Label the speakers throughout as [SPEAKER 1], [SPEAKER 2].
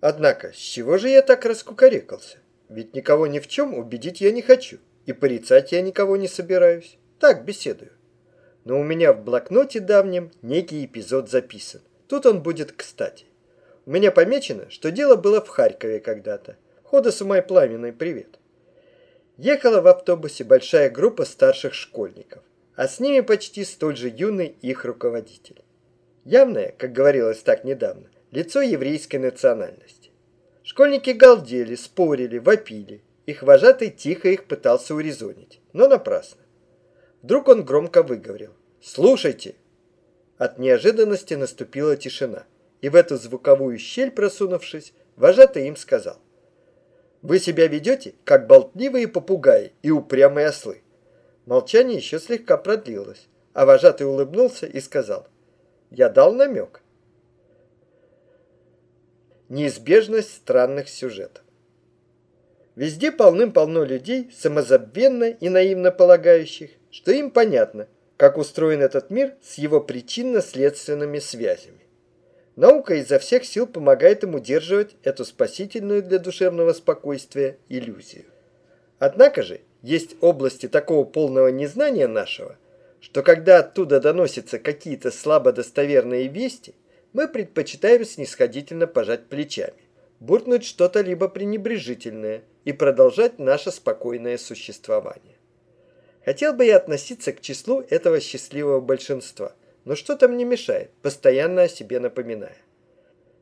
[SPEAKER 1] Однако, с чего же я так раскукарекался? Ведь никого ни в чем убедить я не хочу, и порицать я никого не собираюсь. Так беседую. Но у меня в блокноте давнем некий эпизод записан. Тут он будет кстати. У меня помечено, что дело было в Харькове когда-то. Хода Сумай Пламенный, привет. Ехала в автобусе большая группа старших школьников, а с ними почти столь же юный их руководитель. Явное, как говорилось так недавно, лицо еврейской национальности. Школьники галдели, спорили, вопили. Их вожатый тихо их пытался урезонить, но напрасно. Вдруг он громко выговорил. «Слушайте!» От неожиданности наступила тишина, и в эту звуковую щель просунувшись, вожатый им сказал. «Вы себя ведете, как болтливые попугаи и упрямые ослы». Молчание еще слегка продлилось, а вожатый улыбнулся и сказал. «Я дал намек». Неизбежность странных сюжетов. Везде полным-полно людей, самозабвенно и наивно полагающих, что им понятно, как устроен этот мир с его причинно-следственными связями. Наука изо всех сил помогает им удерживать эту спасительную для душевного спокойствия иллюзию. Однако же есть области такого полного незнания нашего, что когда оттуда доносятся какие-то слабо достоверные вести, мы предпочитаем снисходительно пожать плечами, буркнуть что-то либо пренебрежительное и продолжать наше спокойное существование. Хотел бы я относиться к числу этого счастливого большинства, но что-то мне мешает, постоянно о себе напоминая.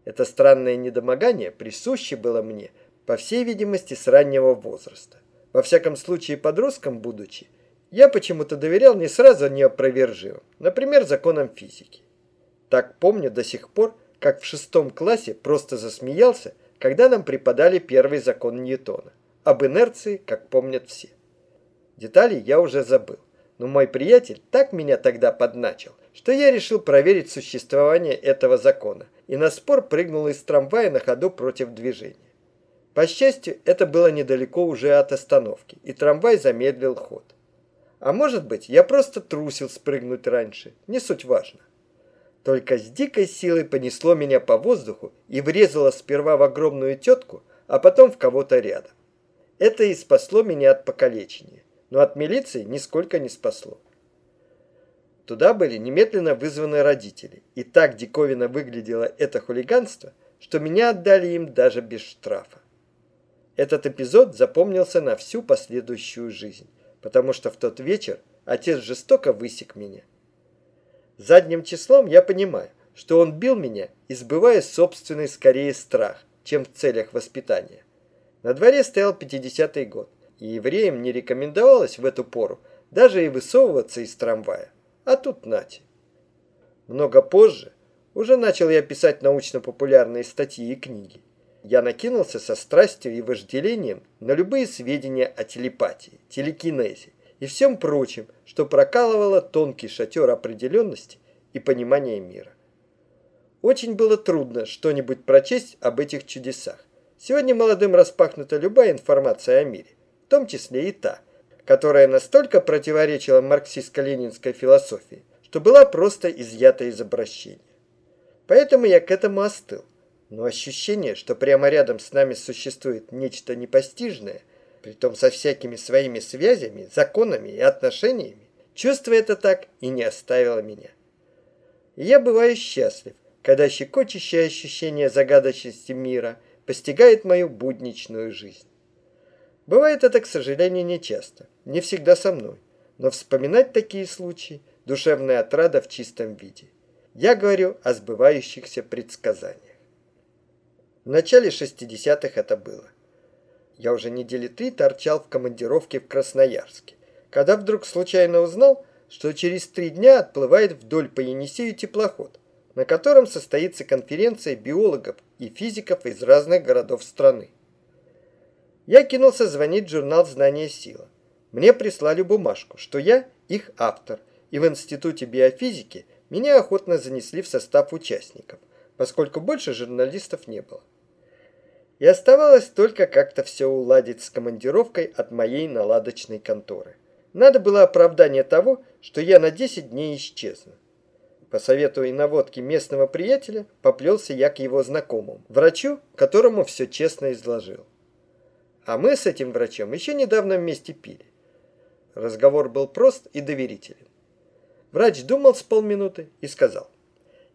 [SPEAKER 1] Это странное недомогание присуще было мне, по всей видимости, с раннего возраста. Во всяком случае, подростком будучи, я почему-то доверял не сразу неопровержимым, например, законам физики. Так помню до сих пор, как в шестом классе просто засмеялся, когда нам преподали первый закон Ньютона. Об инерции, как помнят все. Детали я уже забыл. Но мой приятель так меня тогда подначил, что я решил проверить существование этого закона и на спор прыгнул из трамвая на ходу против движения. По счастью, это было недалеко уже от остановки, и трамвай замедлил ход. А может быть, я просто трусил спрыгнуть раньше, не суть важно. Только с дикой силой понесло меня по воздуху и врезало сперва в огромную тетку, а потом в кого-то рядом. Это и спасло меня от покалечения но от милиции нисколько не спасло. Туда были немедленно вызваны родители, и так диковинно выглядело это хулиганство, что меня отдали им даже без штрафа. Этот эпизод запомнился на всю последующую жизнь, потому что в тот вечер отец жестоко высек меня. Задним числом я понимаю, что он бил меня, избывая собственный скорее страх, чем в целях воспитания. На дворе стоял 50-й год, и евреям не рекомендовалось в эту пору даже и высовываться из трамвая. А тут нате. Много позже уже начал я писать научно-популярные статьи и книги. Я накинулся со страстью и вожделением на любые сведения о телепатии, телекинезе и всем прочем, что прокалывало тонкий шатер определенности и понимания мира. Очень было трудно что-нибудь прочесть об этих чудесах. Сегодня молодым распахнута любая информация о мире в том числе и та, которая настолько противоречила марксистско-ленинской философии, что была просто изъята из обращения. Поэтому я к этому остыл. Но ощущение, что прямо рядом с нами существует нечто непостижное, притом со всякими своими связями, законами и отношениями, чувство это так и не оставило меня. Я бываю счастлив, когда щекочущее ощущение загадочности мира постигает мою будничную жизнь. Бывает это, к сожалению, нечасто, не всегда со мной, но вспоминать такие случаи – душевная отрада в чистом виде. Я говорю о сбывающихся предсказаниях. В начале 60-х это было. Я уже недели три торчал в командировке в Красноярске, когда вдруг случайно узнал, что через три дня отплывает вдоль по Енисею теплоход, на котором состоится конференция биологов и физиков из разных городов страны. Я кинулся звонить в журнал «Знание сила». Мне прислали бумажку, что я их автор, и в Институте биофизики меня охотно занесли в состав участников, поскольку больше журналистов не было. И оставалось только как-то все уладить с командировкой от моей наладочной конторы. Надо было оправдание того, что я на 10 дней исчезну. По совету и наводке местного приятеля поплелся я к его знакомому, врачу, которому все честно изложил. А мы с этим врачом еще недавно вместе пили. Разговор был прост и доверителен. Врач думал с полминуты и сказал,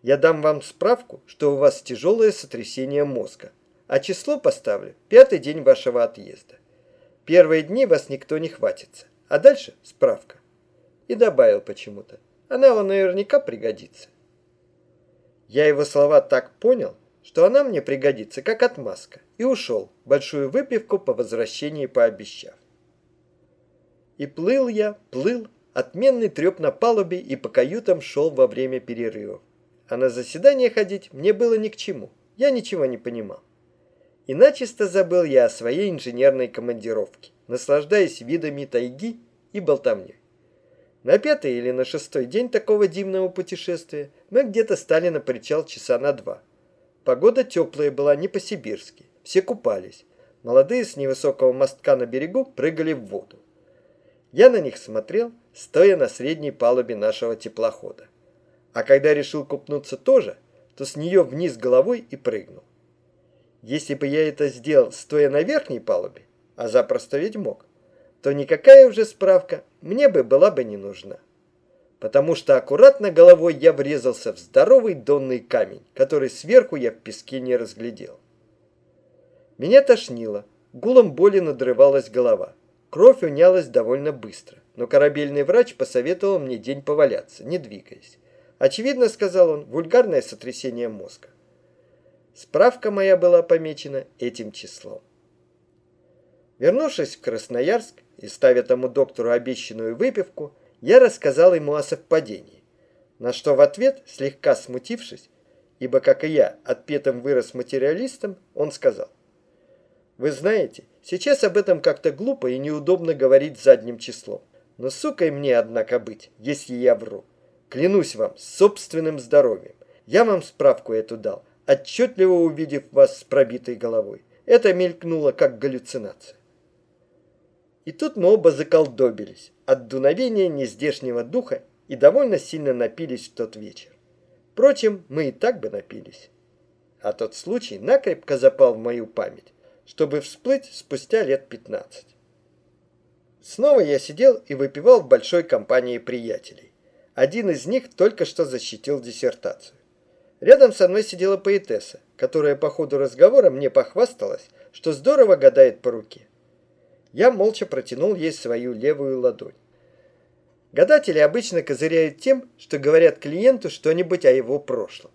[SPEAKER 1] «Я дам вам справку, что у вас тяжелое сотрясение мозга, а число поставлю пятый день вашего отъезда. Первые дни вас никто не хватится, а дальше справка». И добавил почему-то, она вам наверняка пригодится. Я его слова так понял, что она мне пригодится как отмазка, и ушел, большую выпивку по возвращении пообещав. И плыл я, плыл, отменный треп на палубе и по каютам шел во время перерывов. А на заседание ходить мне было ни к чему, я ничего не понимал. И начисто забыл я о своей инженерной командировке, наслаждаясь видами тайги и болтовней. На пятый или на шестой день такого дивного путешествия мы где-то стали на причал часа на два. Погода теплая была, не по-сибирски. Все купались. Молодые с невысокого мостка на берегу прыгали в воду. Я на них смотрел, стоя на средней палубе нашего теплохода. А когда решил купнуться тоже, то с нее вниз головой и прыгнул. Если бы я это сделал, стоя на верхней палубе, а запросто ведь мог, то никакая уже справка мне бы была бы не нужна. Потому что аккуратно головой я врезался в здоровый донный камень, который сверху я в песке не разглядел. Меня тошнило, гулом боли надрывалась голова. Кровь унялась довольно быстро, но корабельный врач посоветовал мне день поваляться, не двигаясь. Очевидно, сказал он, вульгарное сотрясение мозга. Справка моя была помечена этим числом. Вернувшись в Красноярск, и ставя тому доктору обещанную выпивку, я рассказал ему о совпадении. На что в ответ, слегка смутившись, ибо, как и я, отпетым вырос материалистом, он сказал. Вы знаете, сейчас об этом как-то глупо и неудобно говорить задним числом. Но сукой мне, однако, быть, если я вру. Клянусь вам, собственным здоровьем. Я вам справку эту дал, отчетливо увидев вас с пробитой головой. Это мелькнуло, как галлюцинация. И тут мы оба заколдобились от дуновения нездешнего духа и довольно сильно напились в тот вечер. Впрочем, мы и так бы напились. А тот случай накрепко запал в мою память, чтобы всплыть спустя лет пятнадцать. Снова я сидел и выпивал в большой компании приятелей. Один из них только что защитил диссертацию. Рядом со мной сидела поэтесса, которая по ходу разговора мне похвасталась, что здорово гадает по руке. Я молча протянул ей свою левую ладонь. Гадатели обычно козыряют тем, что говорят клиенту что-нибудь о его прошлом.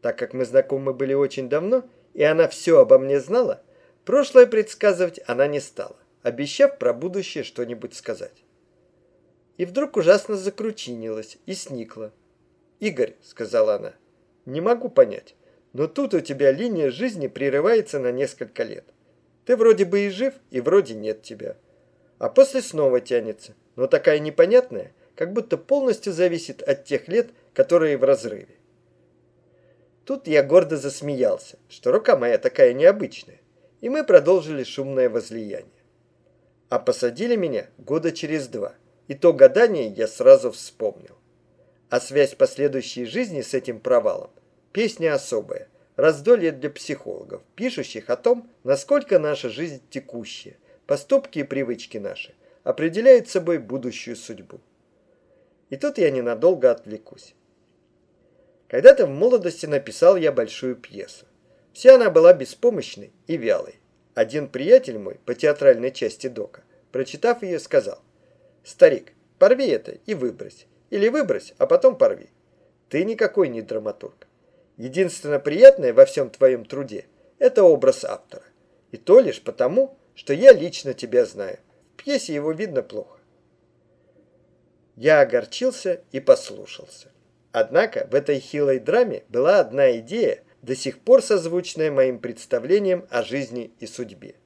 [SPEAKER 1] Так как мы знакомы были очень давно, и она все обо мне знала, прошлое предсказывать она не стала, обещав про будущее что-нибудь сказать. И вдруг ужасно закручинилась и сникла. «Игорь», — сказала она, — «не могу понять, но тут у тебя линия жизни прерывается на несколько лет. Ты вроде бы и жив, и вроде нет тебя. А после снова тянется, но такая непонятная, как будто полностью зависит от тех лет, которые в разрыве. Тут я гордо засмеялся, что рука моя такая необычная, и мы продолжили шумное возлияние. А посадили меня года через два, и то гадание я сразу вспомнил. А связь последующей жизни с этим провалом – песня особая – раздолье для психологов, пишущих о том, насколько наша жизнь текущая, поступки и привычки наши определяют собой будущую судьбу. И тут я ненадолго отвлекусь. Когда-то в молодости написал я большую пьесу. Вся она была беспомощной и вялой. Один приятель мой по театральной части дока, прочитав ее, сказал, «Старик, порви это и выбрось. Или выбрось, а потом порви. Ты никакой не драматург. Единственное приятное во всем твоем труде – это образ автора. И то лишь потому, что я лично тебя знаю. В пьесе его видно плохо. Я огорчился и послушался. Однако в этой хилой драме была одна идея, до сих пор созвучная моим представлениям о жизни и судьбе.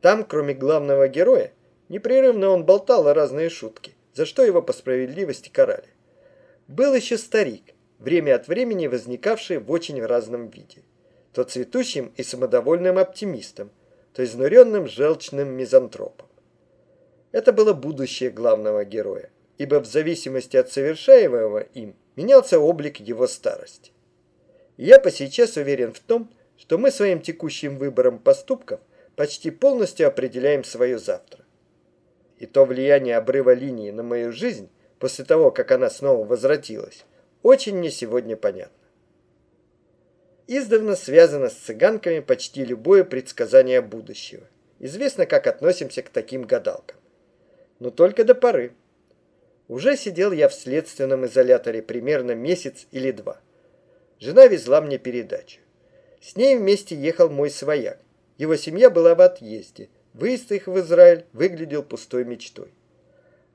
[SPEAKER 1] Там, кроме главного героя, непрерывно он болтал о разные шутки, за что его по справедливости карали. Был еще старик – время от времени возникавшие в очень разном виде. То цветущим и самодовольным оптимистом, то изнуренным желчным мизантропом. Это было будущее главного героя, ибо в зависимости от совершаемого им менялся облик его старости. И я по сейчас уверен в том, что мы своим текущим выбором поступков почти полностью определяем свое завтра. И то влияние обрыва линии на мою жизнь после того, как она снова возвратилась, очень мне сегодня понятно. Издавна связано с цыганками почти любое предсказание будущего. Известно, как относимся к таким гадалкам. Но только до поры. Уже сидел я в следственном изоляторе примерно месяц или два. Жена везла мне передачу. С ней вместе ехал мой свояк. Его семья была в отъезде. Выезд их в Израиль выглядел пустой мечтой.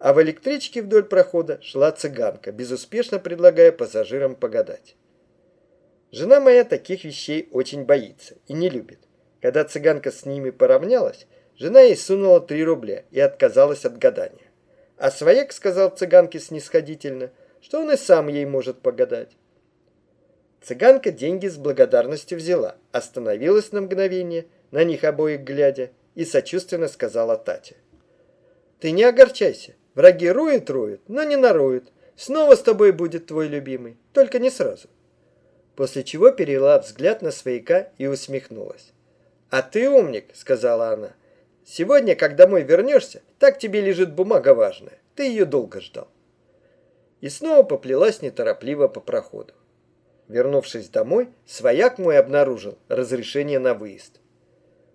[SPEAKER 1] А в электричке вдоль прохода шла цыганка, безуспешно предлагая пассажирам погадать. Жена моя таких вещей очень боится и не любит. Когда цыганка с ними поравнялась, жена ей сунула три рубля и отказалась от гадания. А свояк сказал цыганке снисходительно, что он и сам ей может погадать. Цыганка деньги с благодарностью взяла, остановилась на мгновение, на них обоих глядя, и сочувственно сказала Тате. «Ты не огорчайся, враги роют, роют, но не нароют. Снова с тобой будет твой любимый, только не сразу». После чего перевела взгляд на свояка и усмехнулась. «А ты умник», — сказала она. «Сегодня, как домой вернешься, так тебе лежит бумага важная. Ты ее долго ждал». И снова поплелась неторопливо по проходу. Вернувшись домой, свояк мой обнаружил разрешение на выезд.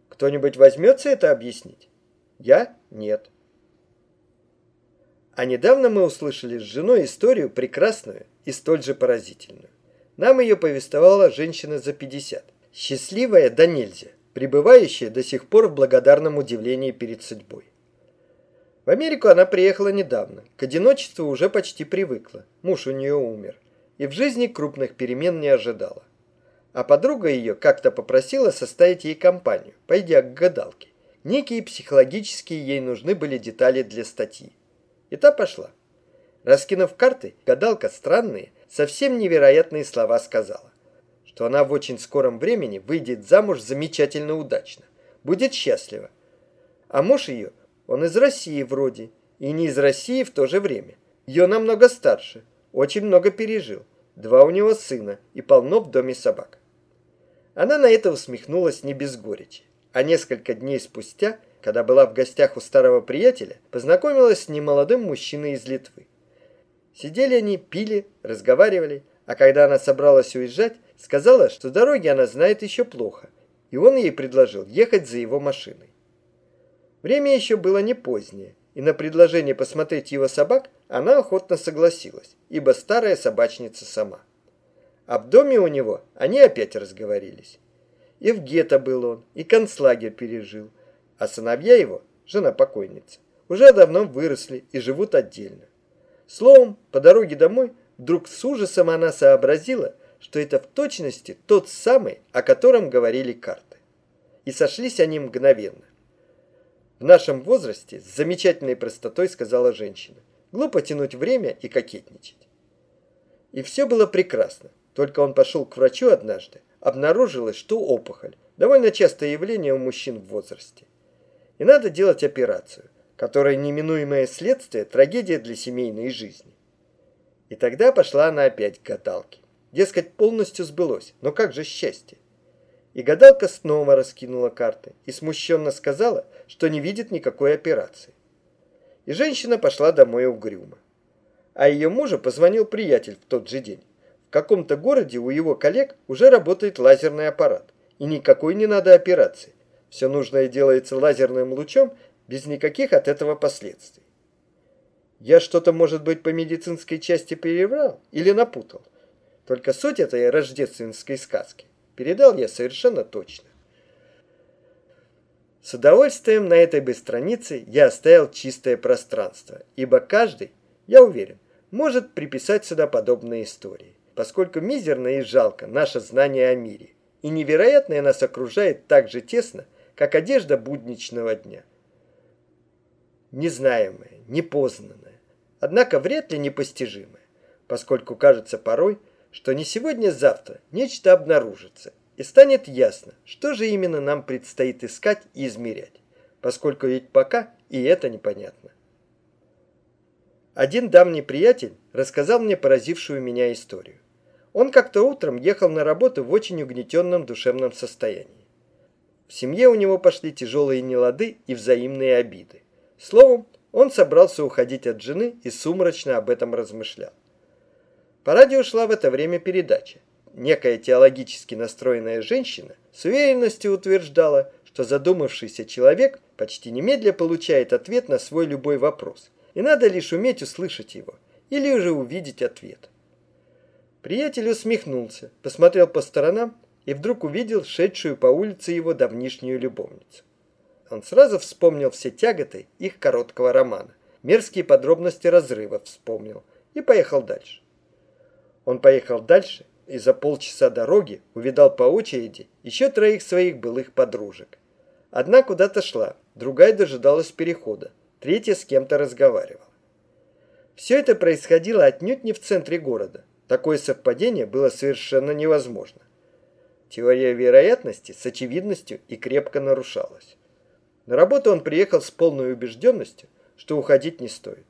[SPEAKER 1] Кто-нибудь возьмется это объяснить? Я? Нет. А недавно мы услышали с женой историю прекрасную и столь же поразительную. Нам ее повествовала женщина за 50, счастливая да нельзя, пребывающая до сих пор в благодарном удивлении перед судьбой. В Америку она приехала недавно, к одиночеству уже почти привыкла, муж у нее умер – и в жизни крупных перемен не ожидала. А подруга ее как-то попросила составить ей компанию, пойдя к гадалке. Некие психологические ей нужны были детали для статьи. И та пошла. Раскинув карты, гадалка странные, совсем невероятные слова сказала, что она в очень скором времени выйдет замуж замечательно удачно, будет счастлива. А муж ее, он из России вроде, и не из России в то же время. Ее намного старше, очень много пережил. Два у него сына и полно в доме собак. Она на это усмехнулась не без горечи. А несколько дней спустя, когда была в гостях у старого приятеля, познакомилась с немолодым мужчиной из Литвы. Сидели они, пили, разговаривали, а когда она собралась уезжать, сказала, что дороги она знает еще плохо, и он ей предложил ехать за его машиной. Время еще было не позднее, и на предложение посмотреть его собак она охотно согласилась, ибо старая собачница сама. Об доме у него они опять разговорились. И в гетто был он, и концлагерь пережил, а сыновья его, жена покойницы, уже давно выросли и живут отдельно. Словом, по дороге домой вдруг с ужасом она сообразила, что это в точности тот самый, о котором говорили карты. И сошлись они мгновенно. В нашем возрасте с замечательной простотой сказала женщина. Глупо тянуть время и кокетничать. И все было прекрасно. Только он пошел к врачу однажды. Обнаружилось, что опухоль. Довольно частое явление у мужчин в возрасте. И надо делать операцию, которая неминуемое следствие трагедия для семейной жизни. И тогда пошла она опять к гадалке. Дескать, полностью сбылось, но как же счастье? И гадалка снова раскинула карты и смущенно сказала, что не видит никакой операции. И женщина пошла домой угрюмо. А ее мужу позвонил приятель в тот же день. В каком-то городе у его коллег уже работает лазерный аппарат. И никакой не надо операции. Все нужное делается лазерным лучом без никаких от этого последствий. Я что-то, может быть, по медицинской части переврал или напутал. Только суть этой рождественской сказки передал я совершенно точно. С удовольствием на этой бы странице я оставил чистое пространство, ибо каждый, я уверен, может приписать сюда подобные истории, поскольку мизерно и жалко наше знание о мире, и невероятное нас окружает так же тесно, как одежда будничного дня. Незнаемое, непознанное, однако вряд ли непостижимое, поскольку кажется порой, что не сегодня-завтра нечто обнаружится, и станет ясно, что же именно нам предстоит искать и измерять, поскольку ведь пока и это непонятно. Один давний приятель рассказал мне поразившую меня историю. Он как-то утром ехал на работу в очень угнетенном душевном состоянии. В семье у него пошли тяжелые нелады и взаимные обиды. Словом, он собрался уходить от жены и сумрачно об этом размышлял. По радио шла в это время передача. Некая теологически настроенная женщина с уверенностью утверждала, что задумавшийся человек почти немедля получает ответ на свой любой вопрос, и надо лишь уметь услышать его или уже увидеть ответ. Приятель усмехнулся, посмотрел по сторонам и вдруг увидел шедшую по улице его давнишнюю любовницу. Он сразу вспомнил все тяготы их короткого романа, мерзкие подробности разрыва вспомнил и поехал дальше. Он поехал дальше и за полчаса дороги увидал по очереди еще троих своих былых подружек. Одна куда-то шла, другая дожидалась перехода, третья с кем-то разговаривала. Все это происходило отнюдь не в центре города. Такое совпадение было совершенно невозможно. Теория вероятности с очевидностью и крепко нарушалась. На работу он приехал с полной убежденностью, что уходить не стоит.